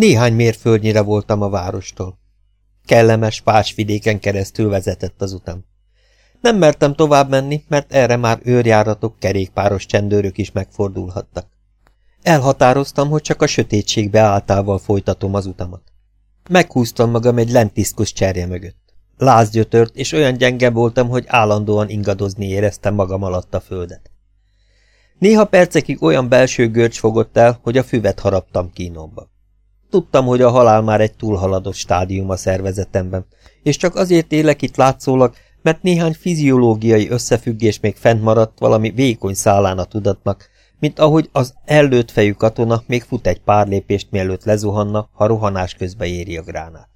Néhány mérföldnyire voltam a várostól. Kellemes, vidéken keresztül vezetett az utam. Nem mertem tovább menni, mert erre már őrjáratok, kerékpáros csendőrök is megfordulhattak. Elhatároztam, hogy csak a sötétségbe áltával folytatom az utamat. Meghúztam magam egy lentiszkus cserje mögött. Lázgyötört, és olyan gyenge voltam, hogy állandóan ingadozni éreztem magam alatt a földet. Néha percekig olyan belső görcs fogott el, hogy a füvet haraptam kínomba. Tudtam, hogy a halál már egy túlhaladott stádium a szervezetemben, és csak azért élek itt látszólag, mert néhány fiziológiai összefüggés még fent maradt valami vékony szállán a tudatnak, mint ahogy az ellőtt fejű katona még fut egy pár lépést, mielőtt lezuhanna, ha rohanás közben éri a gránát.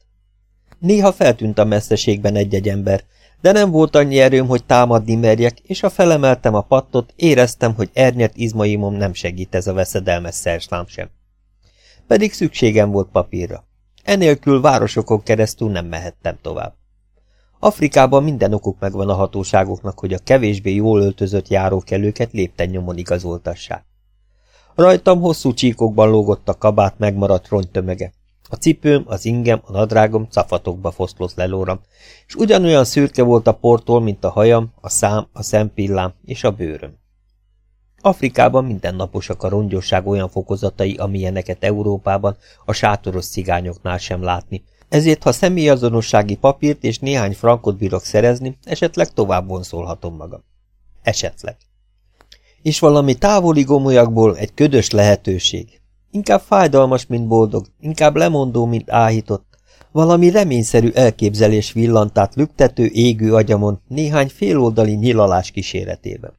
Néha feltűnt a messzeségben egy-egy ember, de nem volt annyi erőm, hogy támadni merjek, és ha felemeltem a pattot, éreztem, hogy ernyert izmaimom nem segít ez a veszedelmes szerslám sem. Pedig szükségem volt papírra. Enélkül városokon keresztül nem mehettem tovább. Afrikában minden okuk megvan a hatóságoknak, hogy a kevésbé jól öltözött járókelőket lépten nyomon igazoltassák. Rajtam hosszú csíkokban lógott a kabát megmaradt rongytömege. A cipőm, az ingem, a nadrágom cafatokba foszlott lelóram, és ugyanolyan szürke volt a portól, mint a hajam, a szám, a szempillám és a bőröm. Afrikában mindennaposak a rongyosság olyan fokozatai, amilyeneket Európában a sátoros cigányoknál sem látni, ezért ha személyazonossági papírt és néhány frankot bírok szerezni, esetleg tovább vonszolhatom magam. Esetleg. És valami távoli gomolyakból egy ködös lehetőség. Inkább fájdalmas, mint boldog, inkább lemondó, mint áhított. Valami reményszerű elképzelés villantát lüktető égő agyamon néhány féloldali nyilalás kíséretében.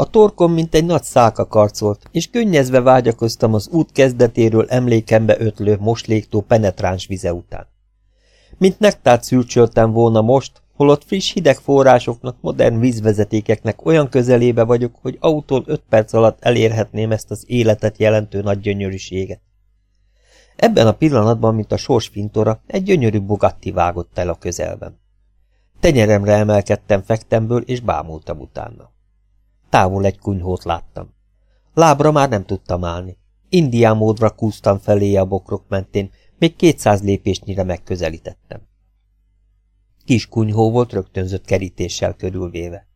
A torkom, mint egy nagy szálka karcolt, és könnyezve vágyakoztam az út kezdetéről emlékembe ötlő mosléktó penetráns vize után. Mint nektárt szülcsöltem volna most, holott friss hideg forrásoknak, modern vízvezetékeknek olyan közelébe vagyok, hogy autón öt perc alatt elérhetném ezt az életet jelentő nagy gyönyörűséget. Ebben a pillanatban, mint a sors fintora, egy gyönyörű Bugatti vágott el a közelben. Tenyeremre emelkedtem fektemből, és bámultam utána. Távol egy kunyhót láttam. Lábra már nem tudtam állni. Indián módra kúztam felé a bokrok mentén, még kétszáz lépésnyire megközelítettem. Kis kunyhó volt rögtönzött kerítéssel körülvéve.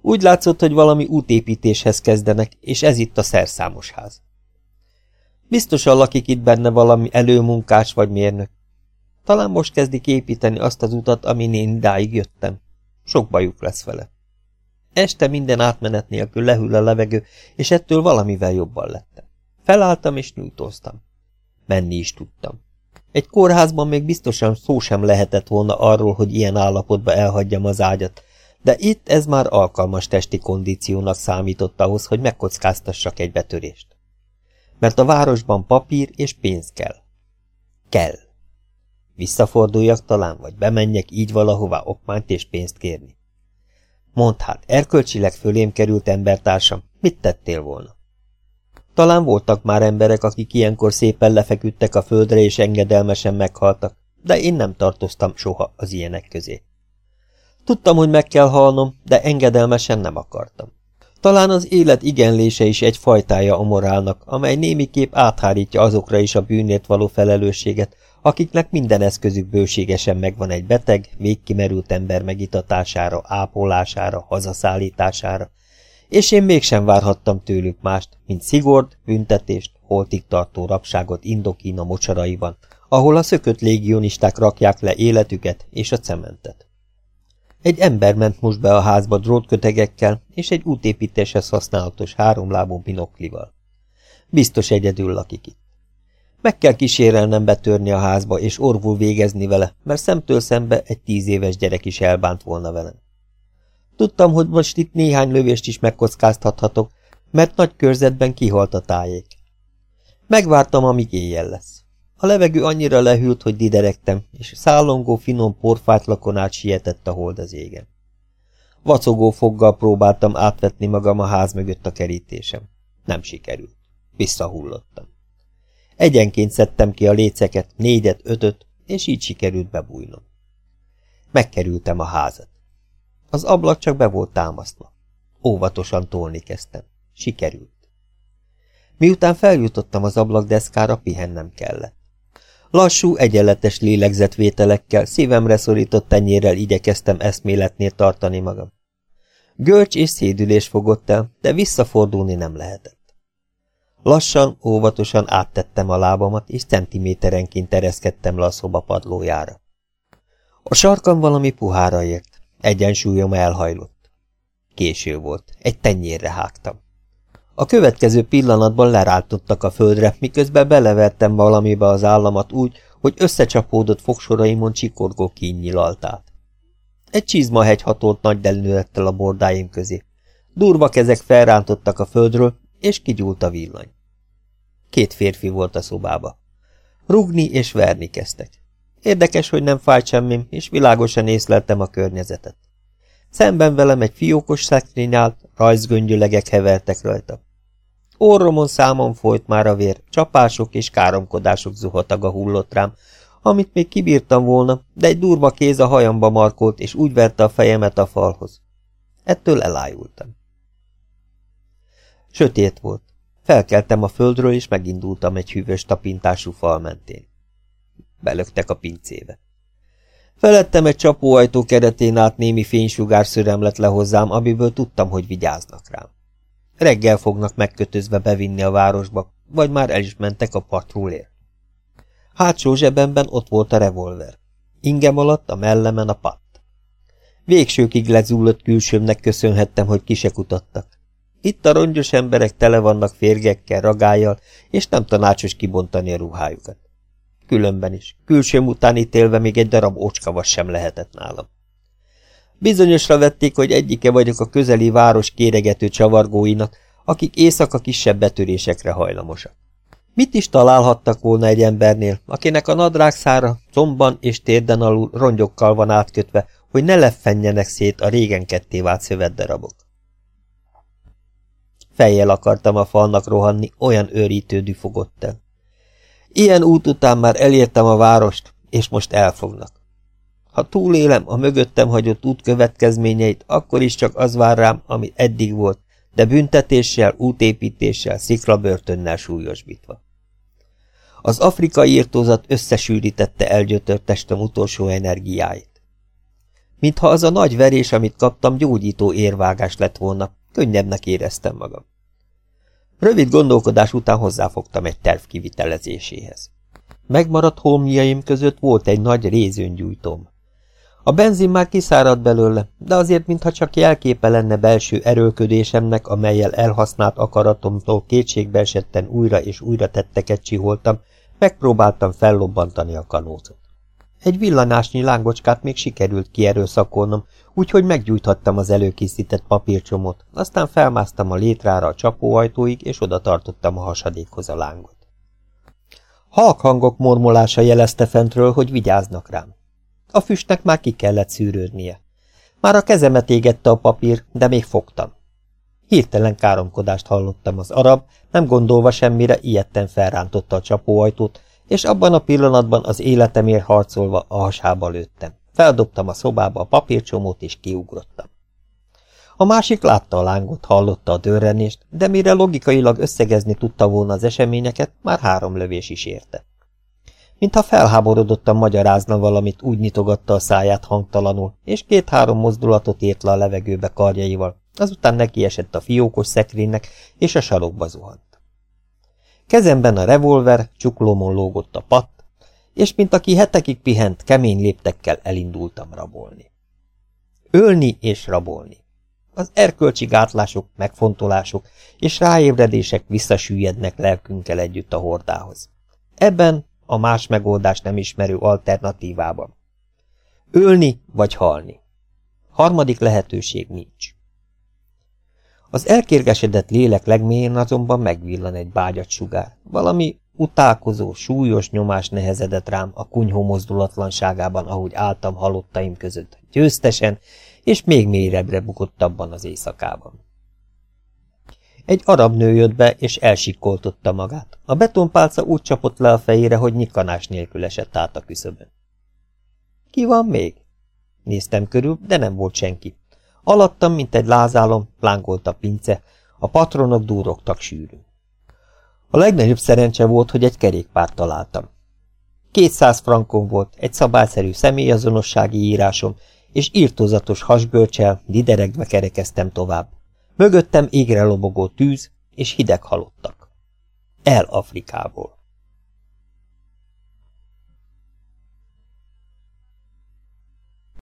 Úgy látszott, hogy valami útépítéshez kezdenek, és ez itt a szerszámos ház. Biztosan lakik itt benne valami előmunkás vagy mérnök. Talán most kezdik építeni azt az utat, amin én idáig jöttem. Sok bajuk lesz vele. Este minden átmenet nélkül lehűl a levegő, és ettől valamivel jobban lettem. Felálltam és nyújtóztam. Menni is tudtam. Egy kórházban még biztosan szó sem lehetett volna arról, hogy ilyen állapotba elhagyjam az ágyat, de itt ez már alkalmas testi kondíciónak számított ahhoz, hogy megkockáztassak egy betörést. Mert a városban papír és pénz kell. Kell. Visszaforduljak talán, vagy bemenjek így valahová okmányt és pénzt kérni. Mondd hát, erkölcsileg fölém került embertársam, mit tettél volna? Talán voltak már emberek, akik ilyenkor szépen lefeküdtek a földre és engedelmesen meghaltak, de én nem tartoztam soha az ilyenek közé. Tudtam, hogy meg kell halnom, de engedelmesen nem akartam. Talán az élet igenlése is egy fajtája a morálnak, amely némiképp áthárítja azokra is a bűnért való felelősséget, akiknek minden eszközük bőségesen megvan egy beteg, végkimerült ember megitatására, ápolására, hazaszállítására, és én mégsem várhattam tőlük mást, mint szigord, büntetést, holtig tartó rabságot Indokína mocsaraiban, ahol a szökött légionisták rakják le életüket és a cementet. Egy ember ment most be a házba drótkötegekkel és egy útépítéshez használatos háromlábú binoklival. Biztos egyedül lakik itt. Meg kell kísérelnem betörni a házba, és orvul végezni vele, mert szemtől szembe egy tíz éves gyerek is elbánt volna velem. Tudtam, hogy most itt néhány lövést is megkockáztathatok, mert nagy körzetben kihalt a tájék. Megvártam, amíg éjjel lesz. A levegő annyira lehűlt, hogy diderektem, és szállongó finom porfátlakon át sietett a hold az égen. Vacogó foggal próbáltam átvetni magam a ház mögött a kerítésem. Nem sikerült. Visszahullottam. Egyenként szedtem ki a léceket, négyet, ötöt, és így sikerült bebújnom. Megkerültem a házat. Az ablak csak be volt támasztva. Óvatosan tolni kezdtem. Sikerült. Miután feljutottam az ablakdeszkára, pihennem kellett. Lassú, egyenletes lélegzetvételekkel, szívemre szorított tenyérrel igyekeztem eszméletnél tartani magam. Görcs és szédülés fogott el, de visszafordulni nem lehetett. Lassan, óvatosan áttettem a lábamat, és centiméterenként tereszkedtem le a szoba padlójára. A sarkam valami puhára ért, egyensúlyom elhajlott. Késő volt, egy tenyérre hágtam. A következő pillanatban lerántottak a földre, miközben belevertem valamibe az államat úgy, hogy összecsapódott fogsoraimon csikorgó kín nyilalt át. Egy csizmahegy hatolt nagy delőlettel a bordáim közé. Durva kezek felrántottak a földről, és kigyúlt a villany. Két férfi volt a szobába. Rugni és verni kezdtek. Érdekes, hogy nem fájt semmim, és világosan észleltem a környezetet. Szemben velem egy fiókos szekrény állt, rajzgöngyölegek hevertek rajta. Orromon számon folyt már a vér, csapások és káromkodások zuhataga hullott rám, amit még kibírtam volna, de egy durva kéz a hajamba markolt, és úgy verte a fejemet a falhoz. Ettől elájultam. Sötét volt. Felkeltem a földről, és megindultam egy hűvös tapintású fal mentén. Belöktek a pincébe. Felettem egy csapóajtó keretén át némi fénysugár szürem le hozzám, amiből tudtam, hogy vigyáznak rám. Reggel fognak megkötözve bevinni a városba, vagy már el is mentek a patrulért. Hátsó zsebemben ott volt a revolver. Ingem alatt a mellemen a patt. Végsőkig lezúlott külsőmnek köszönhettem, hogy kisekutattak. Itt a rongyos emberek tele vannak férgekkel, ragájjal, és nem tanácsos kibontani a ruhájukat. Különben is, külsőm után ítélve még egy darab ócskavas sem lehetett nálam. Bizonyosra vették, hogy egyike vagyok a közeli város kéregető csavargóinak, akik éjszaka kisebb betörésekre hajlamosak. Mit is találhattak volna egy embernél, akinek a nadrágszára comban és térden alul rongyokkal van átkötve, hogy ne leffenjenek szét a régen ketté vált szövetdarabok? Fejjel akartam a falnak rohanni, olyan őrítődű fogott el. Ilyen út után már elértem a várost, és most elfognak. Ha túlélem a mögöttem hagyott út következményeit, akkor is csak az vár rám, ami eddig volt, de büntetéssel, útépítéssel, sziklabörtönnel súlyosbítva. Az afrikai írtózat összesűrítette elgyötört testem utolsó energiáit. Mintha az a nagy verés, amit kaptam, gyógyító érvágás lett volna, könnyebbnek éreztem magam. Rövid gondolkodás után hozzáfogtam egy terv kivitelezéséhez. Megmaradt holmjaim között volt egy nagy rézőngyújtóm. A benzin már kiszáradt belőle, de azért mintha csak jelképe lenne belső erőködésemnek, amelyel elhasznált akaratomtól kétségbeesetten újra és újra tetteket csiholtam, megpróbáltam fellobbantani a kanócot. Egy villanásnyi lángocskát még sikerült kierőszakolnom, úgyhogy meggyújthattam az előkészített papírcsomót, aztán felmásztam a létrára a csapóajtóig, és oda tartottam a hasadékhoz a lángot. Halk hangok mormolása jelezte fentről, hogy vigyáznak rám. A füstnek már ki kellett szűrődnie. Már a kezemet égette a papír, de még fogtam. Hirtelen káromkodást hallottam az arab, nem gondolva semmire, ilyetten felrántotta a csapóajtót, és abban a pillanatban az életemért harcolva a hasába lőttem. Feldobtam a szobába a papírcsomót, és kiugrottam. A másik látta a lángot, hallotta a dörrenést, de mire logikailag összegezni tudta volna az eseményeket, már három lövés is érte. Mintha felháborodottan magyarázna valamit, úgy nyitogatta a száját hangtalanul, és két-három mozdulatot ért le a levegőbe karjaival, azután neki esett a fiókos szekrénynek, és a sarokba zuhant. Kezemben a revolver, csuklómon lógott a patt, és mint aki hetekig pihent, kemény léptekkel elindultam rabolni. Ölni és rabolni. Az erkölcsi gátlások, megfontolások és ráébredések visszasüllyednek lelkünkkel együtt a hordához. Ebben a más megoldást nem ismerő alternatívában. Ölni vagy halni. Harmadik lehetőség nincs. Az elkérgesedett lélek legmélyén azonban megvillan egy bágyat sugár. Valami utálkozó, súlyos nyomás nehezedett rám a kunyhó mozdulatlanságában, ahogy álltam halottaim között, győztesen, és még mélyebbre bukott abban az éjszakában. Egy arab nő jött be, és elsikkoltotta magát. A betonpálca úgy csapott le a fejére, hogy nyikanás nélkül esett át a küszöbön. Ki van még? Néztem körül, de nem volt senki. Alattam, mint egy lázálom, lángolt a pince, a patronok dúrogtak sűrűn. A legnagyobb szerencse volt, hogy egy kerékpárt találtam. Kétszáz frankom volt, egy szabályszerű személyazonossági írásom, és írtózatos hasgörcsel, dideregve kerekeztem tovább. Mögöttem égre lobogó tűz, és hideg halottak. El Afrikából.